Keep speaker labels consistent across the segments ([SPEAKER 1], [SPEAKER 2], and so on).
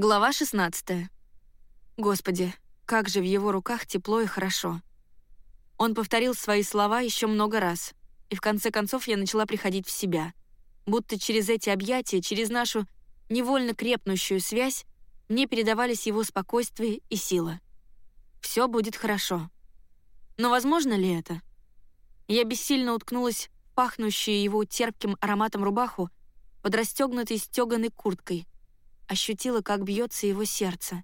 [SPEAKER 1] Глава 16. Господи, как же в его руках тепло и хорошо. Он повторил свои слова еще много раз, и в конце концов я начала приходить в себя. Будто через эти объятия, через нашу невольно крепнущую связь, мне передавались его спокойствие и сила. Все будет хорошо. Но возможно ли это? Я бессильно уткнулась в пахнущую его терпким ароматом рубаху под расстегнутой стеганой курткой — ощутила, как бьется его сердце.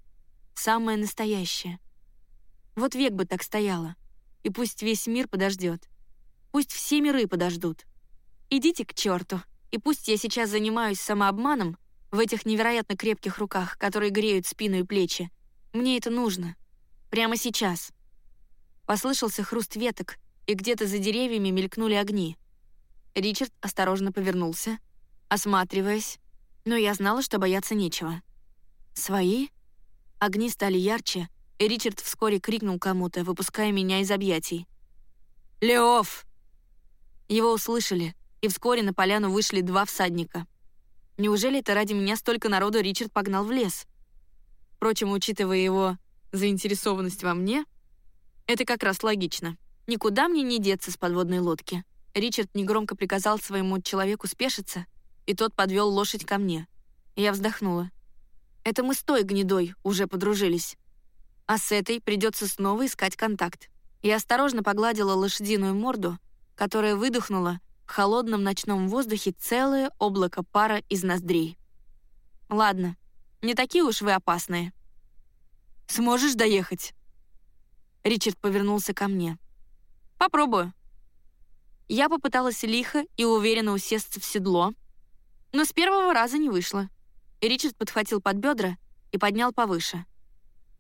[SPEAKER 1] Самое настоящее. Вот век бы так стояло. И пусть весь мир подождет. Пусть все миры подождут. Идите к черту. И пусть я сейчас занимаюсь самообманом в этих невероятно крепких руках, которые греют спину и плечи. Мне это нужно. Прямо сейчас. Послышался хруст веток, и где-то за деревьями мелькнули огни. Ричард осторожно повернулся, осматриваясь, но я знала, что бояться нечего. «Свои?» Огни стали ярче, и Ричард вскоре крикнул кому-то, выпуская меня из объятий. «Леоф!» Его услышали, и вскоре на поляну вышли два всадника. Неужели это ради меня столько народу Ричард погнал в лес? Впрочем, учитывая его заинтересованность во мне, это как раз логично. Никуда мне не деться с подводной лодки. Ричард негромко приказал своему человеку спешиться, и тот подвел лошадь ко мне. Я вздохнула. Это мы с той гнедой уже подружились. А с этой придется снова искать контакт. Я осторожно погладила лошадиную морду, которая выдохнула в холодном ночном воздухе целое облако пара из ноздрей. «Ладно, не такие уж вы опасные». «Сможешь доехать?» Ричард повернулся ко мне. «Попробую». Я попыталась лихо и уверенно усесться в седло, но с первого раза не вышло. Ричард подхватил под бедра и поднял повыше.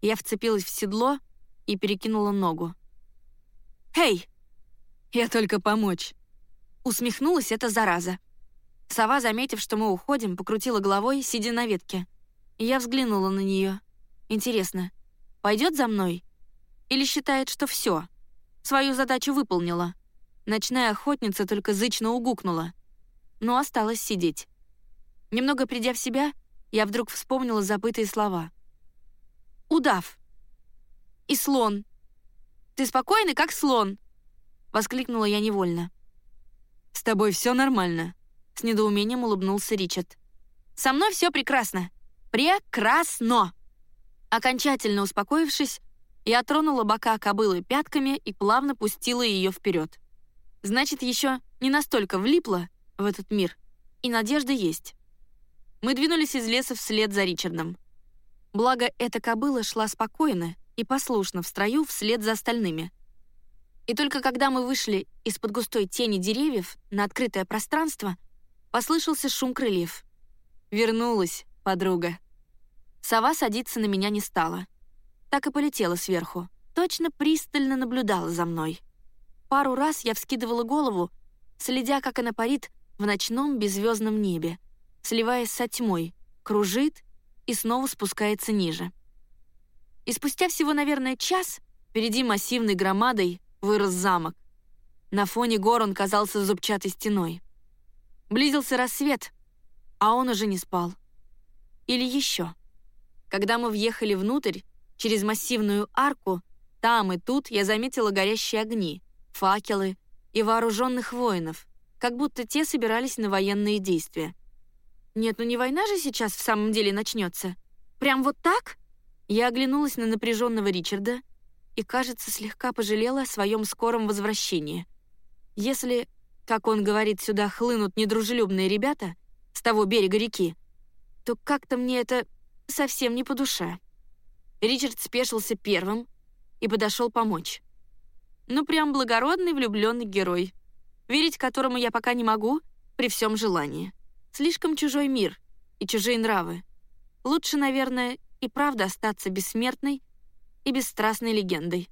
[SPEAKER 1] Я вцепилась в седло и перекинула ногу. «Эй! Я только помочь!» Усмехнулась эта зараза. Сова, заметив, что мы уходим, покрутила головой, сидя на ветке. Я взглянула на нее. Интересно, пойдет за мной? Или считает, что все? Свою задачу выполнила. Ночная охотница только зычно угукнула. Но осталось сидеть. Немного придя в себя, я вдруг вспомнила забытые слова. «Удав!» «И слон!» «Ты спокойный, как слон!» — воскликнула я невольно.
[SPEAKER 2] «С тобой все нормально», — с недоумением улыбнулся Ричард.
[SPEAKER 1] «Со мной все прекрасно! Прекрасно!» Окончательно успокоившись, я тронула бока кобылы пятками и плавно пустила ее вперед. Значит, еще не настолько влипла в этот мир, и надежда есть. Мы двинулись из леса вслед за Ричардом. Благо, эта кобыла шла спокойно и послушно в строю вслед за остальными. И только когда мы вышли из-под густой тени деревьев на открытое пространство, послышался шум крыльев. Вернулась подруга. Сова садиться на меня не стала. Так и полетела сверху. Точно пристально наблюдала за мной. Пару раз я вскидывала голову, следя, как она парит в ночном беззвездном небе, сливаясь со тьмой, кружит и снова спускается ниже. И спустя всего, наверное, час впереди массивной громадой вырос замок. На фоне гор он казался зубчатой стеной. Близился рассвет, а он уже не спал. Или еще. Когда мы въехали внутрь, через массивную арку, там и тут я заметила горящие огни, факелы и вооруженных воинов, как будто те собирались на военные действия. Нет, ну не война же сейчас в самом деле начнется. Прям вот так? Я оглянулась на напряженного Ричарда и, кажется, слегка пожалела о своем скором возвращении. Если, как он говорит, сюда хлынут недружелюбные ребята с того берега реки, то как-то мне это совсем не по душе. Ричард спешился первым и подошел помочь. Ну, прям благородный влюбленный герой, верить которому я пока не могу при всем желании. Слишком чужой мир и чужие нравы. Лучше, наверное, и правда остаться бессмертной и бесстрастной легендой.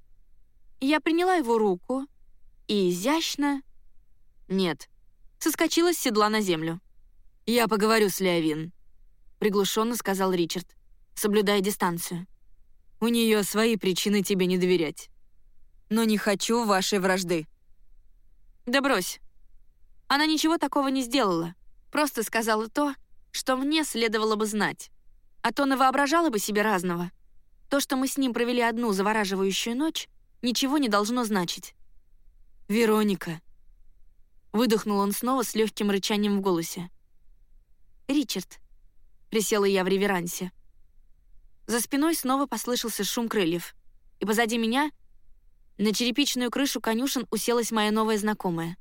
[SPEAKER 1] Я приняла его руку и изящно... Нет, соскочила с седла на землю. «Я поговорю с Леовин», — приглушенно сказал Ричард, соблюдая дистанцию. «У нее свои причины тебе не доверять. Но не хочу вашей вражды». «Да брось. Она ничего такого не сделала. Просто сказала то, что мне следовало бы знать. А то навоображала бы себе разного. То, что мы с ним провели одну завораживающую ночь, ничего не должно значить.
[SPEAKER 2] «Вероника!»
[SPEAKER 1] Выдохнул он снова с легким рычанием в голосе. «Ричард!» Присела я в реверансе. За спиной снова послышался шум крыльев, и позади меня на черепичную крышу конюшен уселась моя новая знакомая.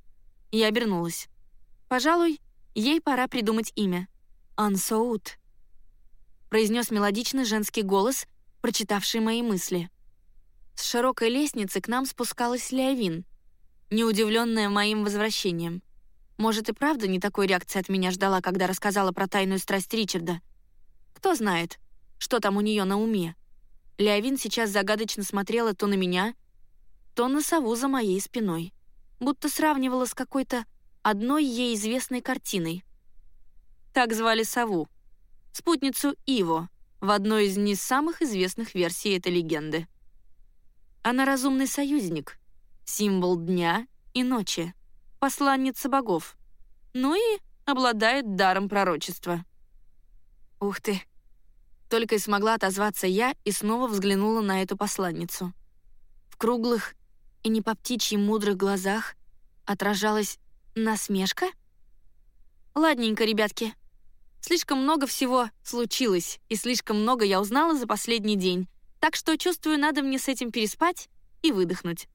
[SPEAKER 1] Я обернулась. Пожалуй, ей пора придумать имя. «Ансоут», — произнес мелодичный женский голос, прочитавший мои мысли. С широкой лестницы к нам спускалась Леовин, неудивленная моим возвращением. Может, и правда не такой реакции от меня ждала, когда рассказала про тайную страсть Ричарда. Кто знает, что там у нее на уме. Леовин сейчас загадочно смотрела то на меня, то на сову за моей спиной, будто сравнивала с какой-то одной ей известной картиной. Так звали сову. Спутницу Иво в одной из не самых известных версий этой легенды. Она разумный союзник, символ дня и ночи, посланница богов, ну и обладает даром пророчества. Ух ты! Только и смогла отозваться я и снова взглянула на эту посланницу. В круглых и не по птичьи мудрых глазах отражалась насмешка? Ладненько, ребятки. Слишком много всего случилось, и слишком много я узнала за последний день, так что чувствую, надо мне с этим переспать и выдохнуть.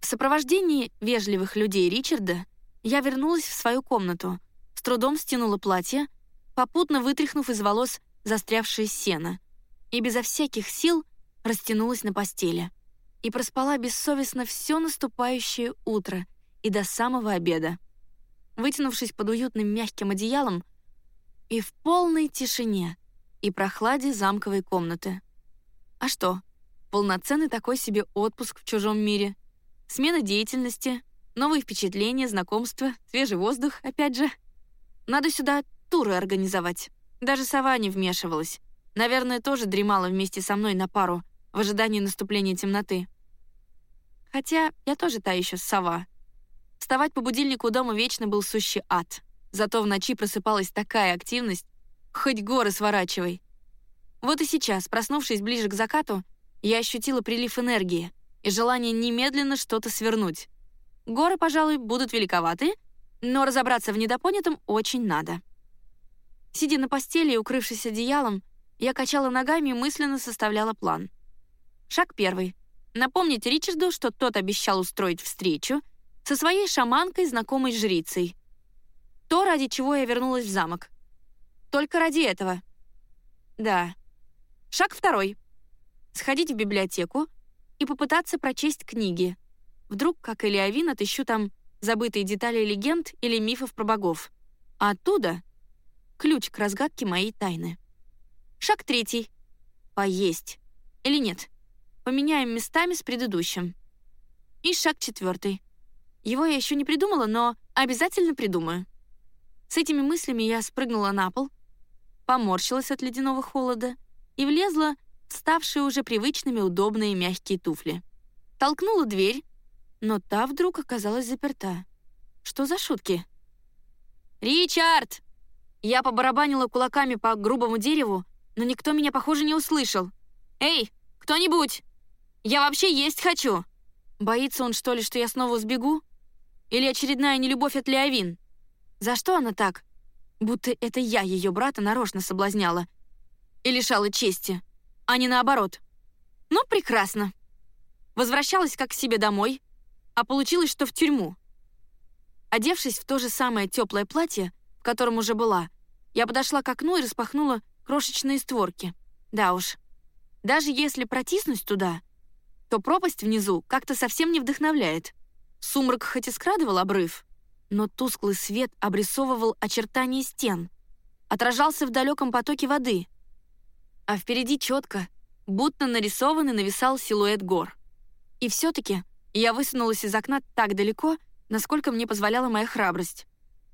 [SPEAKER 1] В сопровождении вежливых людей Ричарда я вернулась в свою комнату, с трудом стянула платье, попутно вытряхнув из волос застрявшее сено, и безо всяких сил растянулась на постели. И проспала бессовестно все наступающее утро и до самого обеда. Вытянувшись под уютным мягким одеялом и в полной тишине и прохладе замковой комнаты. А что, полноценный такой себе отпуск в чужом мире, смена деятельности, новые впечатления, знакомства, свежий воздух, опять же. Надо сюда туры организовать. Даже сова не вмешивалась. Наверное, тоже дремала вместе со мной на пару в ожидании наступления темноты. Хотя я тоже та еще сова. Вставать по будильнику дома вечно был сущий ад. Зато в ночи просыпалась такая активность, хоть горы сворачивай. Вот и сейчас, проснувшись ближе к закату, я ощутила прилив энергии и желание немедленно что-то свернуть. Горы, пожалуй, будут великоваты, но разобраться в недопонятом очень надо. Сидя на постели и укрывшись одеялом, я качала ногами и мысленно составляла план. Шаг первый. Напомнить Ричарду, что тот обещал устроить встречу со своей шаманкой, знакомой жрицей. То, ради чего я вернулась в замок. Только ради этого. Да. Шаг второй. Сходить в библиотеку и попытаться прочесть книги. Вдруг, как и Леовин, отыщу там забытые детали легенд или мифов про богов. А оттуда ключ к разгадке моей тайны. Шаг третий. Поесть. Или нет? Поменяем местами с предыдущим. И шаг четвертый. Его я еще не придумала, но обязательно придумаю. С этими мыслями я спрыгнула на пол, поморщилась от ледяного холода и влезла в ставшие уже привычными удобные мягкие туфли. Толкнула дверь, но та вдруг оказалась заперта. Что за шутки? «Ричард!» Я побарабанила кулаками по грубому дереву, но никто меня, похоже, не услышал. «Эй, кто-нибудь! Я вообще есть хочу!» Боится он, что ли, что я снова сбегу? Или очередная нелюбовь от Леовин? За что она так? Будто это я ее брата нарочно соблазняла и лишала чести, а не наоборот. Ну, прекрасно. Возвращалась как к себе домой, а получилось, что в тюрьму. Одевшись в то же самое теплое платье, в котором уже была, я подошла к окну и распахнула крошечные створки. Да уж. Даже если протиснусь туда, то пропасть внизу как-то совсем не вдохновляет. Сумрак хоть и скрадывал обрыв, но тусклый свет обрисовывал очертания стен, отражался в далеком потоке воды. А впереди четко, будто нарисованный нависал силуэт гор. И все-таки я высунулась из окна так далеко, насколько мне позволяла моя храбрость.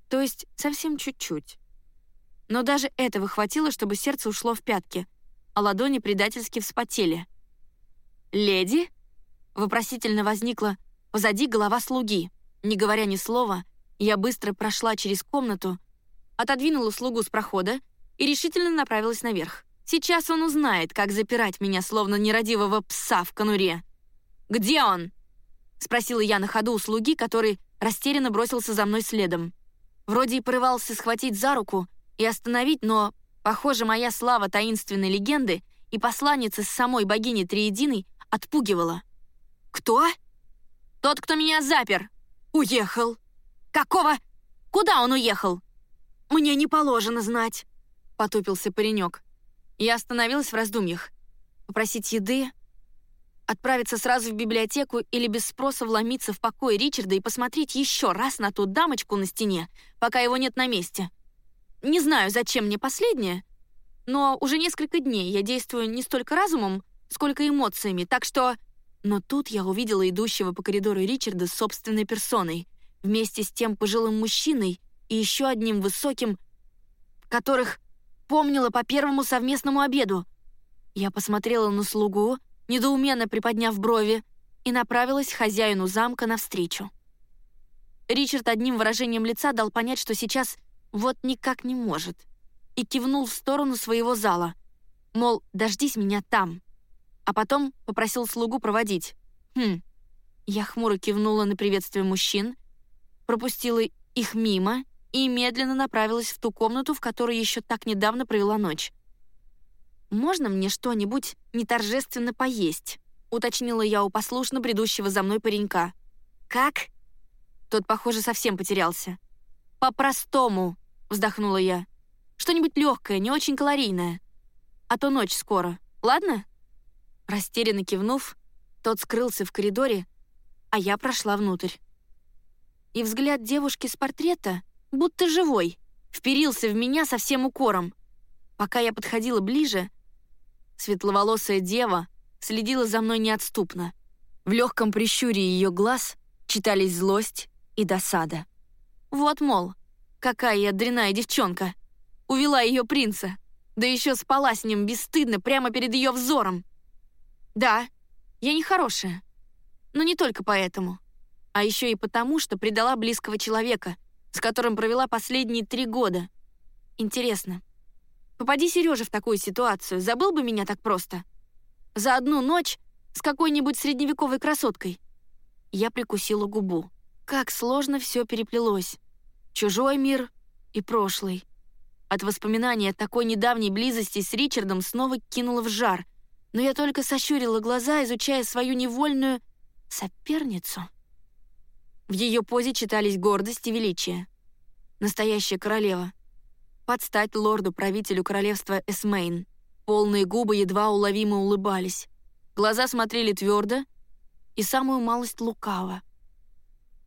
[SPEAKER 1] То есть совсем чуть-чуть. Но даже этого хватило, чтобы сердце ушло в пятки, а ладони предательски вспотели. «Леди?» — вопросительно возникла позади голова слуги. Не говоря ни слова, я быстро прошла через комнату, отодвинула слугу с прохода и решительно направилась наверх. Сейчас он узнает, как запирать меня, словно нерадивого пса в конуре. «Где он?» — спросила я на ходу у слуги, который растерянно бросился за мной следом. Вроде и порывался схватить за руку и остановить, но, похоже, моя слава таинственной легенды и посланницы с самой богини Триединой отпугивала. «Кто?» «Тот, кто меня запер!» «Уехал!» «Какого? Куда он уехал?» «Мне не положено знать», — потупился паренек. Я остановилась в раздумьях. Попросить еды, отправиться сразу в библиотеку или без спроса вломиться в покой Ричарда и посмотреть еще раз на ту дамочку на стене, пока его нет на месте. Не знаю, зачем мне последнее, но уже несколько дней я действую не столько разумом, сколько эмоциями, так что... Но тут я увидела идущего по коридору Ричарда с собственной персоной, вместе с тем пожилым мужчиной и еще одним высоким, которых помнила по первому совместному обеду. Я посмотрела на слугу, недоуменно приподняв брови, и направилась хозяину замка навстречу. Ричард одним выражением лица дал понять, что сейчас вот никак не может, и кивнул в сторону своего зала, мол, дождись меня там, а потом попросил слугу проводить. Хм. Я хмуро кивнула на приветствие мужчин, пропустила их мимо и медленно направилась в ту комнату, в которой еще так недавно провела ночь. «Можно мне что-нибудь неторжественно поесть?» — уточнила я у послушно бредущего за мной паренька. «Как?» Тот, похоже, совсем потерялся. «По-простому», — вздохнула я. «Что-нибудь легкое, не очень калорийное. А то ночь скоро, ладно?» Растерянно кивнув, тот скрылся в коридоре, а я прошла внутрь. И взгляд девушки с портрета, будто живой, вперился в меня со всем укором. Пока я подходила ближе, светловолосая дева следила за мной неотступно. В легком прищуре ее глаз читались злость и досада. Вот, мол, какая я дряная девчонка. Увела ее принца, да еще спала с ним бесстыдно прямо перед ее взором. Да, я нехорошая, но не только поэтому, а еще и потому, что предала близкого человека, с которым провела последние три года. Интересно, попади Сережа в такую ситуацию, забыл бы меня так просто? За одну ночь с какой-нибудь средневековой красоткой? Я прикусила губу. Как сложно все переплелось. Чужой мир и прошлый. От воспоминания такой недавней близости с Ричардом снова кинула в жар, но я только сощурила глаза, изучая свою невольную соперницу. В ее позе читались гордость и величие. Настоящая королева. Подстать лорду-правителю королевства Эсмейн. Полные губы едва уловимо улыбались. Глаза смотрели твердо и самую малость лукаво.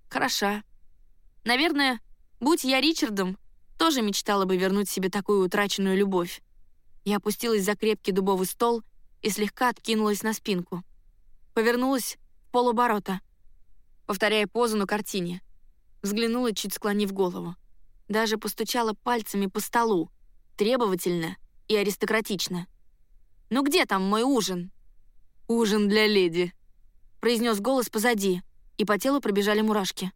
[SPEAKER 1] Хороша. Наверное, будь я Ричардом, тоже мечтала бы вернуть себе такую утраченную любовь. Я опустилась за крепкий дубовый стол — и слегка откинулась на спинку. Повернулась в полоборота, повторяя позу на картине. Взглянула, чуть склонив голову. Даже постучала пальцами по столу, требовательно и аристократично. «Ну где там мой ужин?» «Ужин для леди», — произнес голос позади, и по телу пробежали мурашки.